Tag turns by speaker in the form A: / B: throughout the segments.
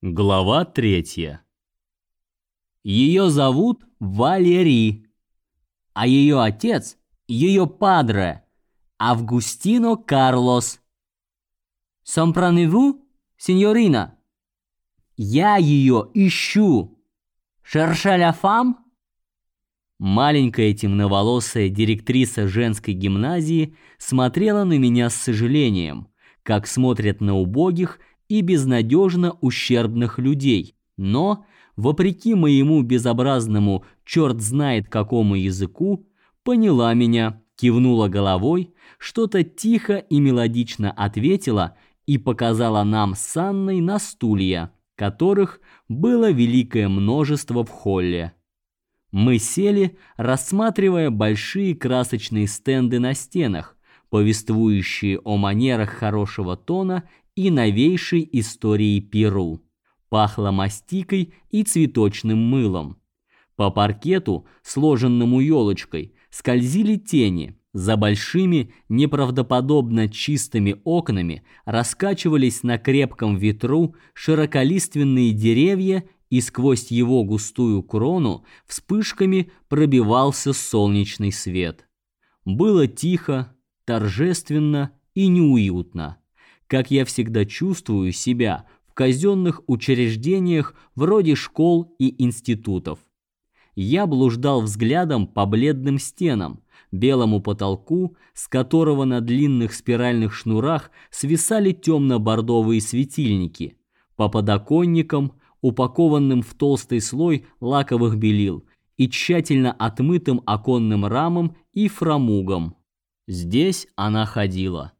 A: Глава третья. Ее зовут Валери, а ее отец ее падре Августино Карлос. Сомпраневу, сеньорина? Я ее ищу. Шершеля фам? Маленькая темноволосая директриса женской гимназии смотрела на меня с сожалением, как смотрят на убогих и безнадежно ущербных людей. Но, вопреки моему безобразному черт знает какому языку, поняла меня, кивнула головой, что-то тихо и мелодично ответила и показала нам с Анной на стулья, которых было великое множество в холле. Мы сели, рассматривая большие красочные стенды на стенах, повествующие о манерах хорошего тона и новейшей истории Перу. Пахло мастикой и цветочным мылом. По паркету, сложенному елочкой, скользили тени. За большими, неправдоподобно чистыми окнами раскачивались на крепком ветру широколиственные деревья, и сквозь его густую крону вспышками пробивался солнечный свет. Было тихо, торжественно и неуютно как я всегда чувствую себя в казенных учреждениях вроде школ и институтов. Я блуждал взглядом по бледным стенам, белому потолку, с которого на длинных спиральных шнурах свисали темно-бордовые светильники, по подоконникам, упакованным в толстый слой лаковых белил, и тщательно отмытым оконным рамам и фрамугам. Здесь она ходила.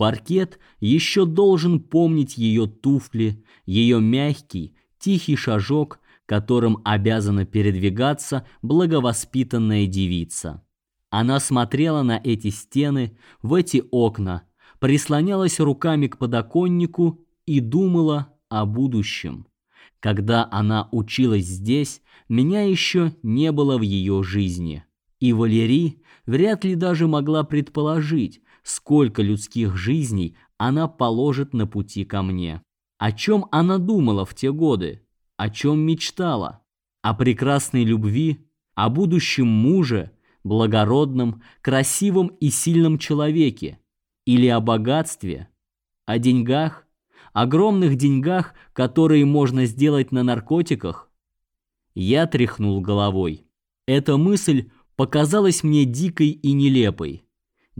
A: Паркет еще должен помнить ее туфли, ее мягкий, тихий шажок, которым обязана передвигаться благовоспитанная девица. Она смотрела на эти стены, в эти окна, прислонялась руками к подоконнику и думала о будущем. Когда она училась здесь, меня еще не было в ее жизни. И Валерий вряд ли даже могла предположить, сколько людских жизней она положит на пути ко мне. О чем она думала в те годы? О чем мечтала? О прекрасной любви, о будущем муже, благородном, красивом и сильном человеке? Или о богатстве? О деньгах? Огромных деньгах, которые можно сделать на наркотиках? Я тряхнул головой. Эта мысль показалась мне дикой и нелепой.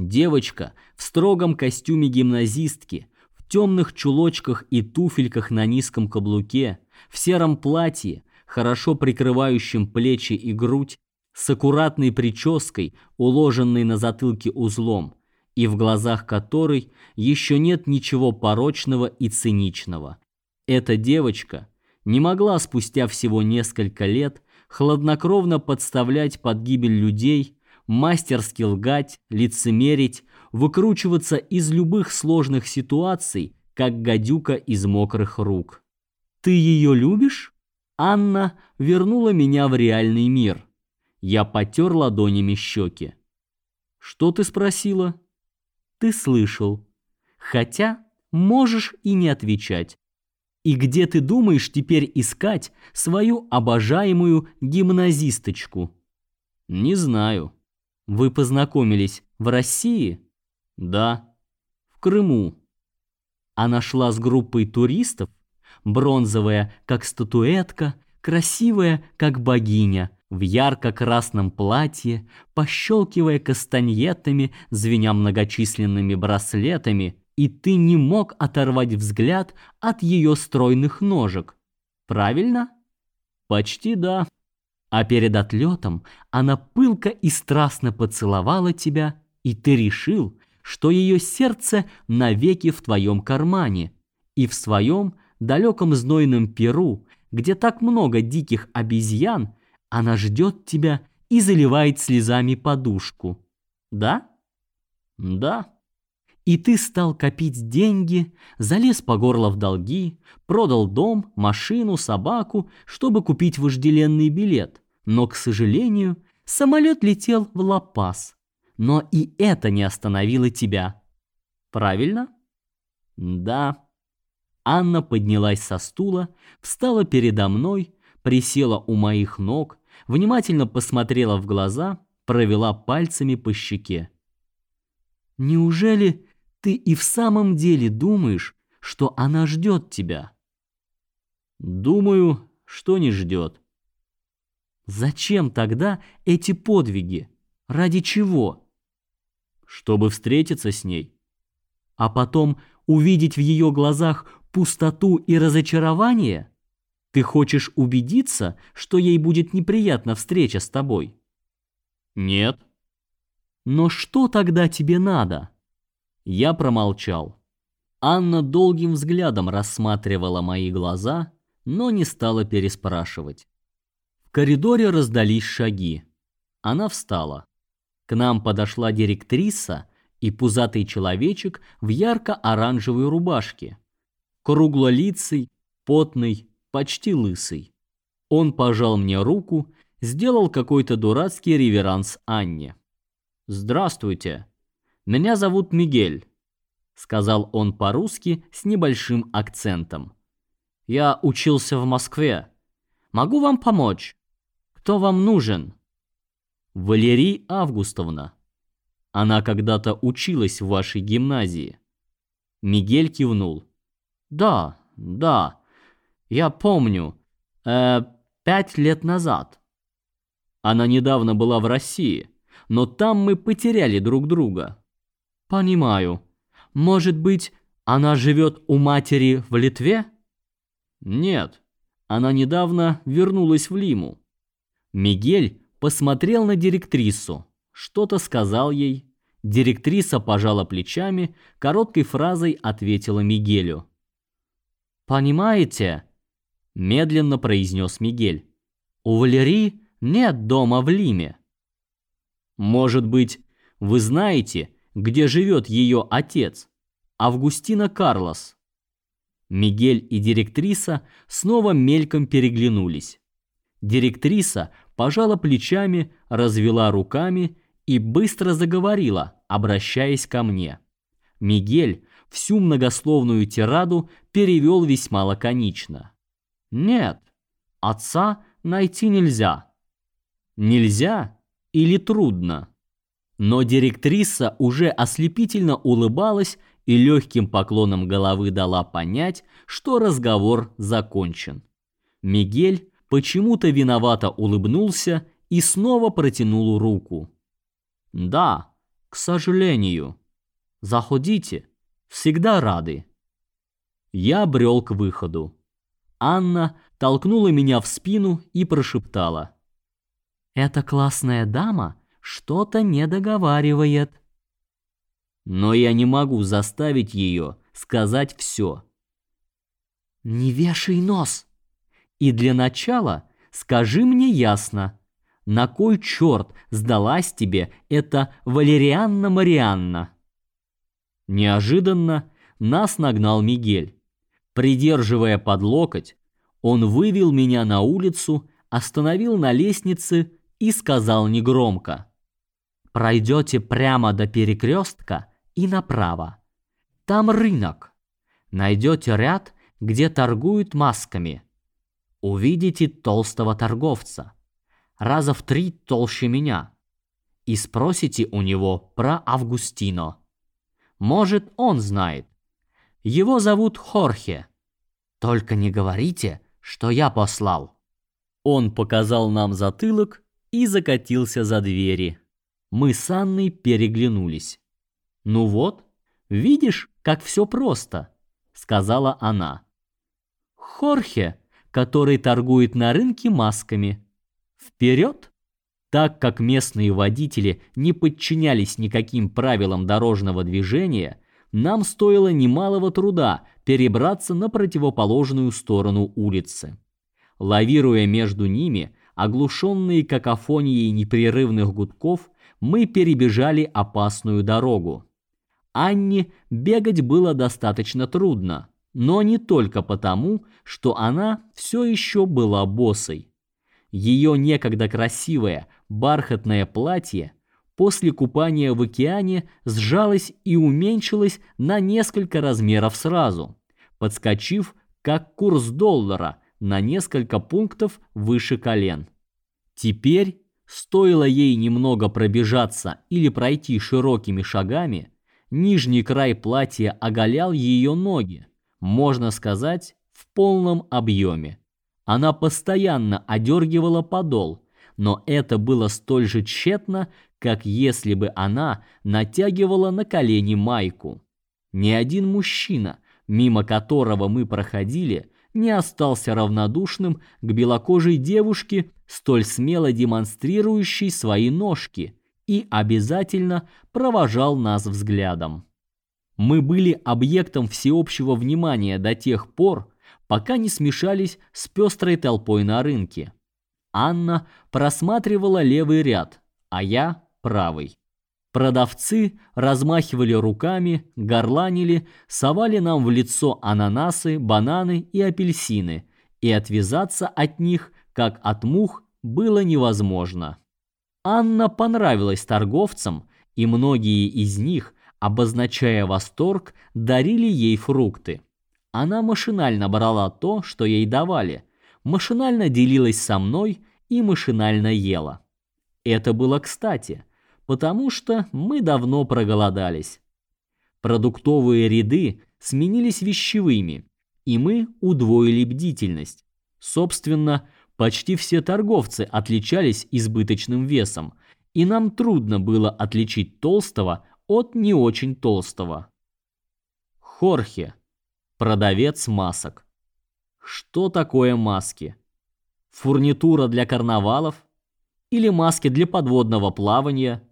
A: Девочка в строгом костюме гимназистки, в темных чулочках и туфельках на низком каблуке, в сером платье, хорошо прикрывающем плечи и грудь, с аккуратной прической, уложенной на затылке узлом, и в глазах которой еще нет ничего порочного и циничного. Эта девочка не могла спустя всего несколько лет хладнокровно подставлять под гибель людей, мастерски лгать, лицемерить, выкручиваться из любых сложных ситуаций, как гадюка из мокрых рук. «Ты ее любишь?» Анна вернула меня в реальный мир. Я потер ладонями щеки. «Что ты спросила?» «Ты слышал. Хотя можешь и не отвечать. И где ты думаешь теперь искать свою обожаемую гимназисточку?» «Не знаю». Вы познакомились в России? Да. В Крыму. Она шла с группой туристов, бронзовая, как статуэтка, красивая, как богиня, в ярко-красном платье, пощелкивая кастаньетами, звеня многочисленными браслетами, и ты не мог оторвать взгляд от ее стройных ножек. Правильно? Почти да. А перед отлетом она пылко и страстно поцеловала тебя, и ты решил, что ее сердце навеки в твоем кармане и в своем далеком знойном Перу, где так много диких обезьян, она ждет тебя и заливает слезами подушку. Да? Да. И ты стал копить деньги, залез по горло в долги, продал дом, машину, собаку, чтобы купить вожделенный билет. Но, к сожалению, самолет летел в Ла-Пас. Но и это не остановило тебя. Правильно? Да. Анна поднялась со стула, встала передо мной, присела у моих ног, внимательно посмотрела в глаза, провела пальцами по щеке. Неужели ты и в самом деле думаешь, что она ждет тебя? Думаю, что не ждет. Зачем тогда эти подвиги? Ради чего? Чтобы встретиться с ней. А потом увидеть в ее глазах пустоту и разочарование? Ты хочешь убедиться, что ей будет неприятна встреча с тобой? Нет. Но что тогда тебе надо? Я промолчал. Анна долгим взглядом рассматривала мои глаза, но не стала переспрашивать. В коридоре раздались шаги. Она встала. К нам подошла директриса и пузатый человечек в ярко-оранжевой рубашке. Круглолицый, потный, почти лысый. Он пожал мне руку, сделал какой-то дурацкий реверанс Анне. «Здравствуйте. Меня зовут Мигель», — сказал он по-русски с небольшим акцентом. «Я учился в Москве. Могу вам помочь?» Кто вам нужен? Валерий Августовна. Она когда-то училась в вашей гимназии. Мигель кивнул. Да, да. Я помню. Э, пять лет назад. Она недавно была в России, но там мы потеряли друг друга. Понимаю. Может быть, она живет у матери в Литве? Нет. Она недавно вернулась в Лиму. Мигель посмотрел на директрису, что-то сказал ей. Директриса пожала плечами, короткой фразой ответила Мигелю. «Понимаете?» – медленно произнес Мигель. «У Валерии нет дома в Лиме». «Может быть, вы знаете, где живет ее отец, Августина Карлос?» Мигель и директриса снова мельком переглянулись. Директриса пожала плечами, развела руками и быстро заговорила, обращаясь ко мне. Мигель всю многословную тираду перевел весьма лаконично. Нет, отца найти нельзя. Нельзя или трудно? Но директриса уже ослепительно улыбалась и легким поклоном головы дала понять, что разговор закончен. Мигель почему-то виновато улыбнулся и снова протянул руку. «Да, к сожалению. Заходите, всегда рады». Я брел к выходу. Анна толкнула меня в спину и прошептала. «Эта классная дама что-то не договаривает». Но я не могу заставить ее сказать все. «Не вешай нос!» И для начала скажи мне ясно, на кой черт сдалась тебе эта Валерианна Марианна? Неожиданно нас нагнал Мигель. Придерживая под локоть, он вывел меня на улицу, остановил на лестнице и сказал негромко. «Пройдете прямо до перекрестка и направо. Там рынок. Найдете ряд, где торгуют масками увидите толстого торговца, раза в три толще меня, и спросите у него про Августино. Может, он знает. Его зовут Хорхе. Только не говорите, что я послал. Он показал нам затылок и закатился за двери. Мы с Анной переглянулись. «Ну вот, видишь, как все просто», — сказала она. Хорхе который торгует на рынке масками. Вперед! Так как местные водители не подчинялись никаким правилам дорожного движения, нам стоило немалого труда перебраться на противоположную сторону улицы. Лавируя между ними, оглушенные какофонией непрерывных гудков, мы перебежали опасную дорогу. Анне бегать было достаточно трудно но не только потому, что она все еще была босой. Ее некогда красивое бархатное платье после купания в океане сжалось и уменьшилось на несколько размеров сразу, подскочив, как курс доллара, на несколько пунктов выше колен. Теперь, стоило ей немного пробежаться или пройти широкими шагами, нижний край платья оголял ее ноги, можно сказать, в полном объеме. Она постоянно одергивала подол, но это было столь же тщетно, как если бы она натягивала на колени майку. Ни один мужчина, мимо которого мы проходили, не остался равнодушным к белокожей девушке, столь смело демонстрирующей свои ножки, и обязательно провожал нас взглядом. Мы были объектом всеобщего внимания до тех пор, пока не смешались с пестрой толпой на рынке. Анна просматривала левый ряд, а я правый. Продавцы размахивали руками, горланили, совали нам в лицо ананасы, бананы и апельсины, и отвязаться от них, как от мух, было невозможно. Анна понравилась торговцам, и многие из них, обозначая восторг, дарили ей фрукты. Она машинально брала то, что ей давали, машинально делилась со мной и машинально ела. Это было кстати – потому что мы давно проголодались. Продуктовые ряды сменились вещевыми, и мы удвоили бдительность. Собственно, почти все торговцы отличались избыточным весом, и нам трудно было отличить толстого от не очень толстого. Хорхе, продавец масок. Что такое маски? Фурнитура для карнавалов или маски для подводного плавания?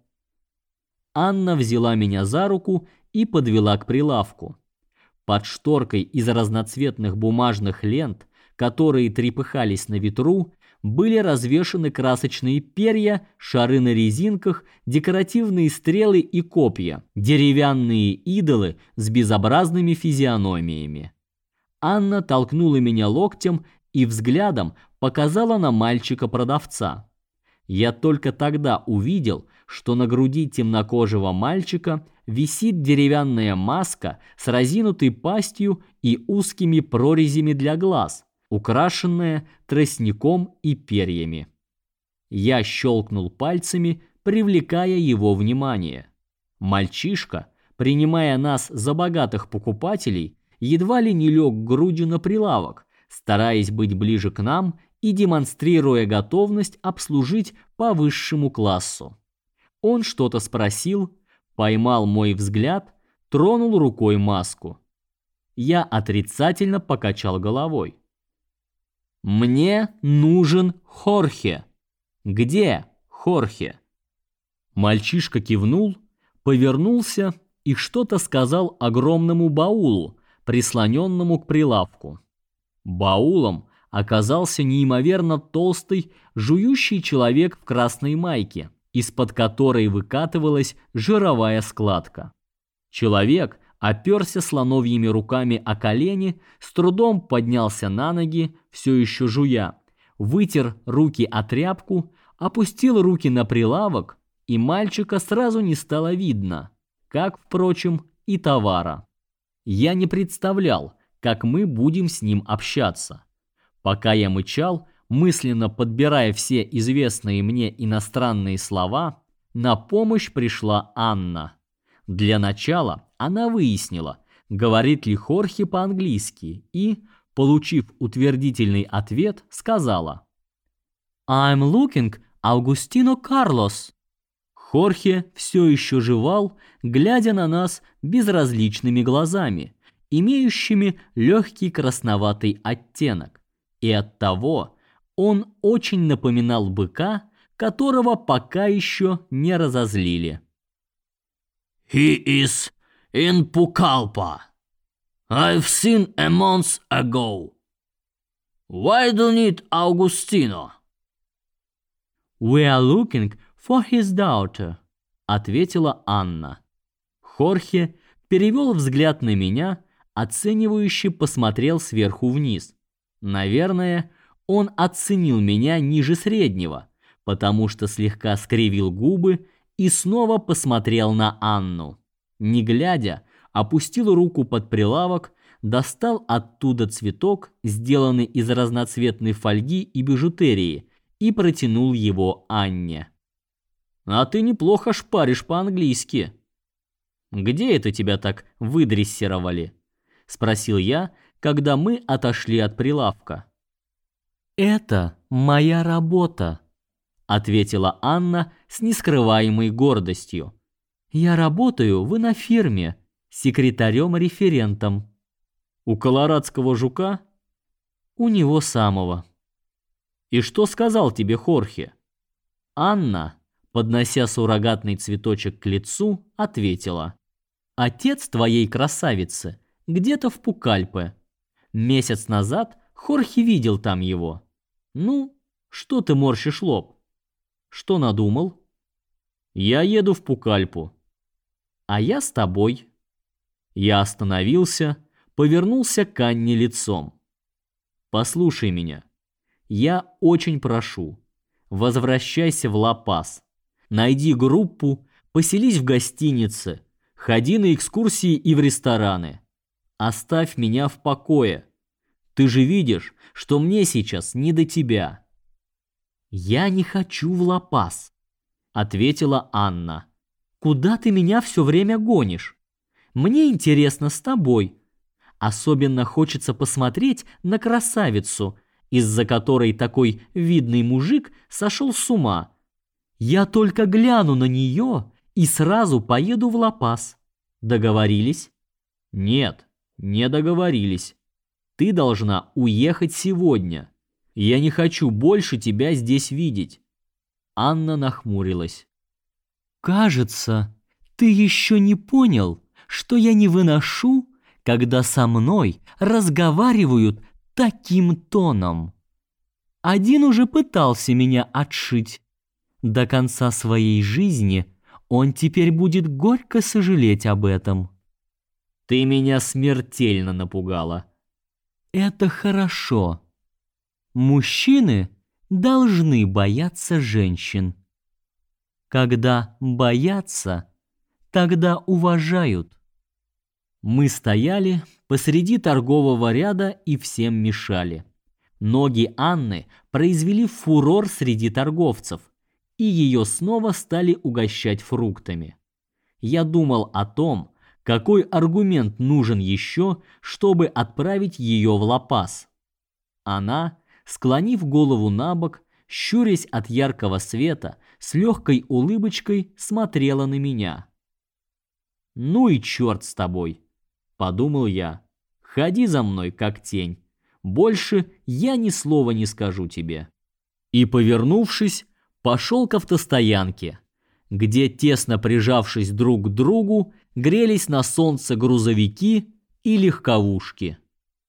A: Анна взяла меня за руку и подвела к прилавку. Под шторкой из разноцветных бумажных лент, которые трепыхались на ветру, были развешаны красочные перья, шары на резинках, декоративные стрелы и копья, деревянные идолы с безобразными физиономиями. Анна толкнула меня локтем и взглядом показала на мальчика-продавца. Я только тогда увидел, что на груди темнокожего мальчика висит деревянная маска с разинутой пастью и узкими прорезями для глаз, украшенная тростником и перьями. Я щелкнул пальцами, привлекая его внимание. Мальчишка, принимая нас за богатых покупателей, едва ли не лег грудью на прилавок, стараясь быть ближе к нам и демонстрируя готовность обслужить по высшему классу. Он что-то спросил, поймал мой взгляд, тронул рукой маску. Я отрицательно покачал головой. Мне нужен Хорхе. Где Хорхе? Мальчишка кивнул, повернулся и что-то сказал огромному баулу, прислоненному к прилавку. Баулом оказался неимоверно толстый, жующий человек в красной майке, из-под которой выкатывалась жировая складка. Человек оперся слоновьими руками о колени, с трудом поднялся на ноги, все еще жуя, вытер руки о тряпку, опустил руки на прилавок, и мальчика сразу не стало видно, как, впрочем, и товара. Я не представлял, как мы будем с ним общаться. Пока я мычал, мысленно подбирая все известные мне иностранные слова, на помощь пришла Анна. Для начала она выяснила, говорит ли Хорхе по-английски, и, получив утвердительный ответ, сказала: "I'm looking Augustino Carlos". Хорхе все еще жевал, глядя на нас безразличными глазами, имеющими легкий красноватый оттенок и оттого он очень напоминал быка, которого пока еще не разозлили.
B: He is in Pucallpa. I've seen a month ago. Why do you need Augustino?
A: We are looking for his daughter, ответила Анна. Хорхе перевел взгляд на меня, оценивающе посмотрел сверху вниз. Наверное, он оценил меня ниже среднего, потому что слегка скривил губы и снова посмотрел на Анну. Не глядя, опустил руку под прилавок, достал оттуда цветок, сделанный из разноцветной фольги и бижутерии, и протянул его Анне. «А ты неплохо шпаришь по-английски». «Где это тебя так выдрессировали?» — спросил я, когда мы отошли от прилавка. «Это моя работа», — ответила Анна с нескрываемой гордостью. «Я работаю в инофирме, секретарем-референтом». «У колорадского жука?» «У него самого». «И что сказал тебе Хорхе?» Анна, поднося суррогатный цветочек к лицу, ответила. «Отец твоей красавицы где-то в Пукальпе. Месяц назад Хорхе видел там его. Ну, что ты морщишь лоб? Что надумал? Я еду в Пукальпу. А я с тобой». Я остановился, повернулся к Анне лицом. «Послушай меня. Я очень прошу, возвращайся в Ла-Пас. Найди группу, поселись в гостинице, ходи на экскурсии и в рестораны. Оставь меня в покое. Ты же видишь, что мне сейчас не до тебя. Я не хочу в Ла-Пас, ответила Анна. Куда ты меня все время гонишь? Мне интересно с тобой. Особенно хочется посмотреть на красавицу, из-за которой такой видный мужик сошел с ума. Я только гляну на нее и сразу поеду в Ла-Пас. Договорились? Нет, не договорились. Ты должна уехать сегодня. Я не хочу больше тебя здесь видеть. Анна нахмурилась. Кажется, ты еще не понял, что я не выношу, когда со мной разговаривают таким тоном. Один уже пытался меня отшить. До конца своей жизни он теперь будет горько сожалеть об этом. Ты меня смертельно напугала. Это хорошо. Мужчины должны бояться женщин. Когда боятся, тогда уважают. Мы стояли посреди торгового ряда и всем мешали. Ноги Анны произвели фурор среди торговцев, и ее снова стали угощать фруктами. Я думал о том, какой аргумент нужен еще, чтобы отправить ее в Лапас. Она, склонив голову на бок, щурясь от яркого света, с легкой улыбочкой смотрела на меня. «Ну и черт с тобой!» подумал я. Ходи за мной, как тень. Больше я ни слова не скажу тебе. И, повернувшись, пошел к автостоянке, где, тесно прижавшись друг к другу, грелись на солнце грузовики и легковушки.